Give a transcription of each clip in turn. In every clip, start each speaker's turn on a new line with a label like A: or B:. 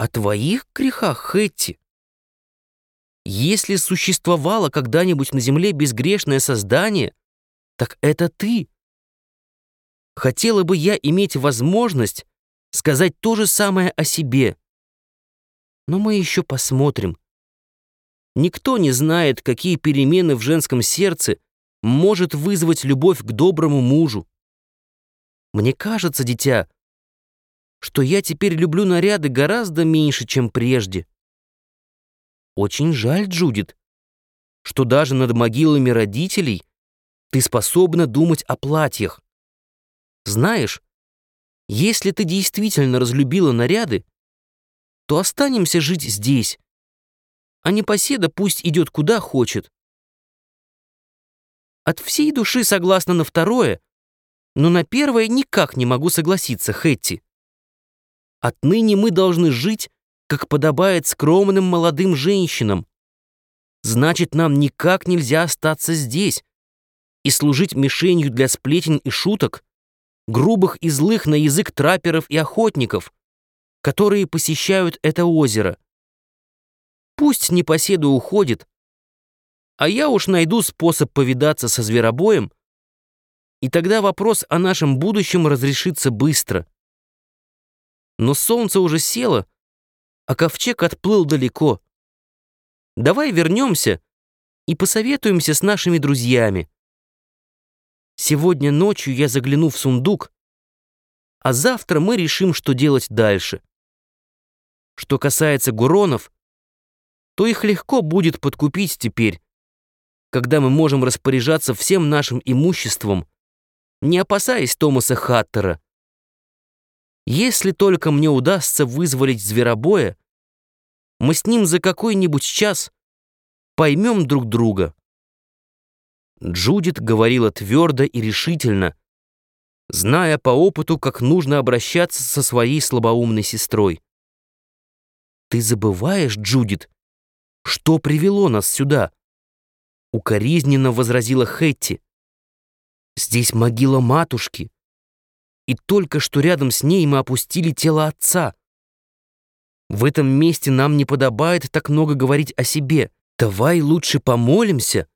A: о твоих грехах, Хэтти? Если существовало когда-нибудь на земле безгрешное создание, так это ты. Хотела бы я иметь возможность сказать то же самое о себе. Но мы еще посмотрим. Никто не знает, какие перемены в женском сердце может вызвать любовь к доброму мужу. Мне кажется, дитя, что я теперь люблю наряды гораздо меньше, чем прежде. Очень жаль, Джудит, что даже над могилами родителей ты способна думать о платьях. Знаешь, если ты действительно разлюбила наряды, то останемся жить здесь, а непоседа пусть идет куда хочет. От всей души согласна на второе, но на первое никак не могу согласиться, Хэтти. Отныне мы должны жить, как подобает скромным молодым женщинам. Значит, нам никак нельзя остаться здесь и служить мишенью для сплетен и шуток, грубых и злых на язык трапперов и охотников, которые посещают это озеро. Пусть непоседа уходит, а я уж найду способ повидаться со зверобоем, и тогда вопрос о нашем будущем разрешится быстро. Но солнце уже село, а ковчег отплыл далеко. Давай вернемся и посоветуемся с нашими друзьями. Сегодня ночью я загляну в сундук, а завтра мы решим, что делать дальше. Что касается гуронов, то их легко будет подкупить теперь, когда мы можем распоряжаться всем нашим имуществом, не опасаясь Томаса Хаттера. Если только мне удастся вызволить зверобоя, мы с ним за какой-нибудь час поймем друг друга. Джудит говорила твердо и решительно, зная по опыту, как нужно обращаться со своей слабоумной сестрой. «Ты забываешь, Джудит, что привело нас сюда?» Укоризненно возразила Хэтти. «Здесь могила матушки, и только что рядом с ней мы опустили тело отца. В этом месте нам не подобает так много говорить о себе. Давай лучше помолимся»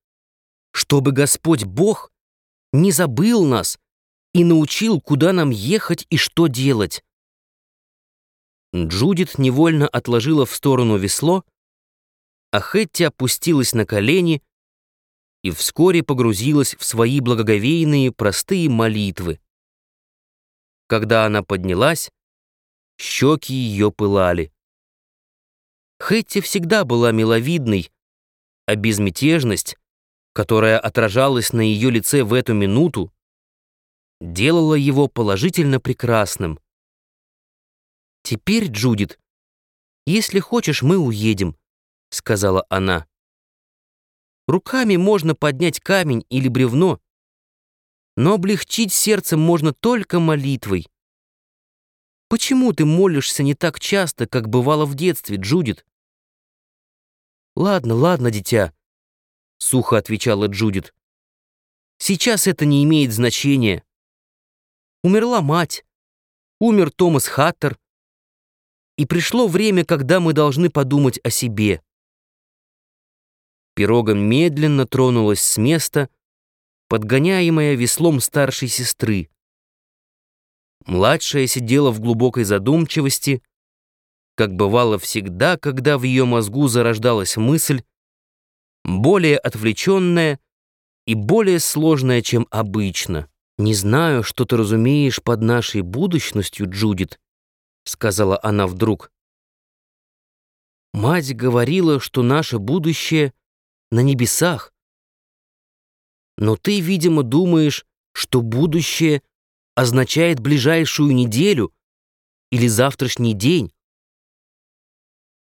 A: чтобы Господь Бог не забыл нас и научил, куда нам ехать и что делать. Джудит невольно отложила в сторону весло, а Хэтти опустилась на колени и вскоре погрузилась в свои благоговейные простые молитвы. Когда она поднялась, щеки ее пылали. Хэтти всегда была миловидной, а безмятежность которая отражалась на ее лице в эту минуту, делала его положительно прекрасным. «Теперь, Джудит, если хочешь, мы уедем», — сказала она. «Руками можно поднять камень или бревно, но облегчить сердце можно только молитвой. Почему ты молишься не так часто, как бывало в детстве, Джудит?» «Ладно, ладно, дитя», — сухо отвечала Джудит. «Сейчас это не имеет значения. Умерла мать, умер Томас Хаттер, и пришло время, когда мы должны подумать о себе». Пирога медленно тронулась с места, подгоняемая веслом старшей сестры. Младшая сидела в глубокой задумчивости, как бывало всегда, когда в ее мозгу зарождалась мысль, более отвлеченная и более сложная, чем обычно. «Не знаю, что ты разумеешь под нашей будущностью, Джудит», — сказала она вдруг. «Мать говорила, что наше будущее на небесах. Но ты, видимо, думаешь, что будущее означает ближайшую неделю или завтрашний день.